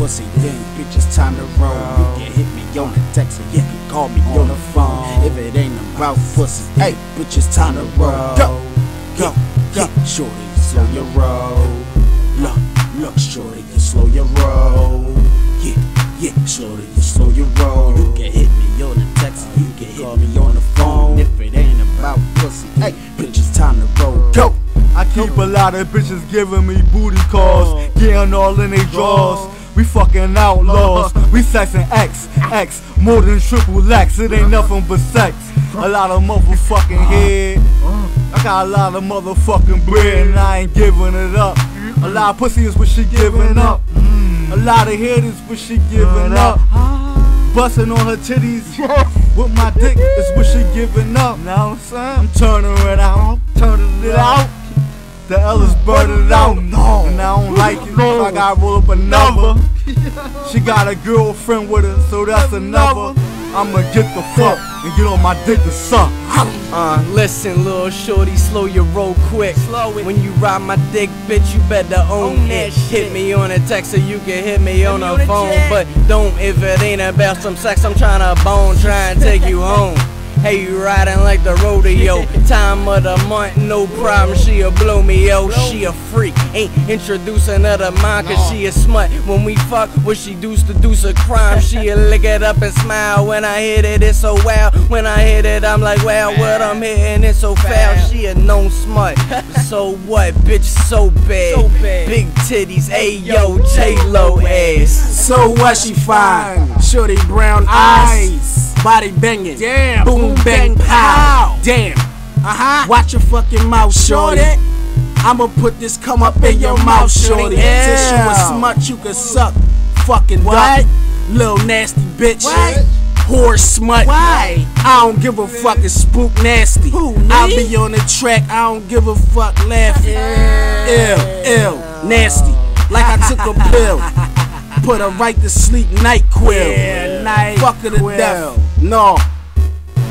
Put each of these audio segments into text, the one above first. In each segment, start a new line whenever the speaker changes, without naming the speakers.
pussy, then bitch, it's time to roll. You can hit me on the text, or you can call me on the phone. If it ain't about pussy, hey, bitch, it's time to roll. Go, go, go, shorty, slow your roll. Look, look, shorty, you slow your roll. Yeah, yeah, shorty, you slow your roll. You can hit me on the text, or you can hit me on the phone. If it ain't about pussy, hey, bitch, it's time to roll. Go.
I keep a lot of bitches giving me booty calls, uh-huh. getting all in they uh-huh. drawers. We fucking outlaws, we sexing X, X, more than triple X. It ain't nothing but sex. A lot of motherfucking head. I got a lot of motherfucking bread and I ain't giving it up. A lot of pussy is what she giving up. A lot of head is what she giving up. Busting on her titties with my dick is what she giving up. Now I'm saying I'm turning it out, turning it out. The Ellis burning it out, no, and I don't like it. So I gotta roll up another. She got a girlfriend with her, so that's another. I'ma get the fuck and get on my dick to suck.
Uh, listen, little shorty, slow your roll quick. Slow it. When you ride my dick, bitch, you better own,
Own
it.
shit.
Hit me on a text so you can hit me on
me
the
on the
phone.
jet.
But don't if it ain't about some sex, I'm tryna bone, try and take you home. Hey, you riding like the rodeo. Time of the month, no problem. She'll blow me, yo. She a freak. Ain't introducing her to mine, cause she a smut. When we fuck, what she do's to do a crime. She'll lick it up and smile. When I hit it, it's so wild. When I hit it, I'm like, wow, what I'm hitting, it's so foul. She a known smut. So what, bitch, so bad.
So bad.
Big titties, ayo, J-Lo ass.
So what she fine? Shorty brown eyes, body banging,
Damn,
boom
boom,
bang
bang,
pow.
pow.
Damn,
Uh huh.
watch your fucking mouth, shorty. I'ma put this come up in your mouth, shorty.
Yeah.
Since you a smut, you can suck. Fucking
What?
duck, little nasty bitch.
What?
Whore smut.
Why?
I don't give a fuck, it's spook nasty.
Who, me?
I'll be on the track, I don't give a fuck, laughing. Ill, ill, nasty. Like I took a pill. Put her right to sleep, NyQuil.
Yeah, night
Fuck her to death. No.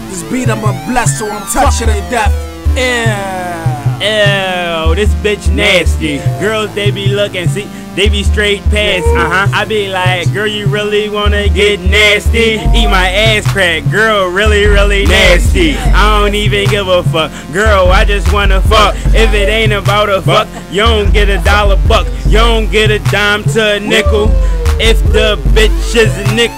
This beat I'm a blessed, so I'm touching to death. Yeah.
Ew, this bitch nasty. Girls, they be looking, see, they be straight past. Uh huh. I be like, girl, you really wanna get nasty? Eat my ass crack, girl, really, really nasty. I don't even give a fuck, girl, I just wanna fuck. If it ain't about a fuck, you don't get a dollar buck, you don't get a dime to a nickel. If the bitch is a nickel,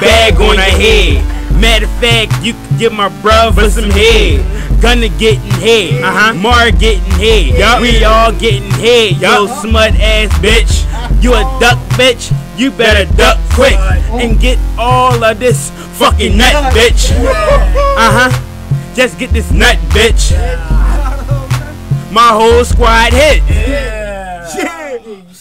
bag on her head. Matter of fact, you can give my brother some head. Gonna getting head, uh huh. Mar getting head, yup. We all getting head, yo smut ass bitch. You a duck bitch, you better duck quick and get all of this fucking nut bitch. Uh huh. Just get this nut bitch. My whole squad hit.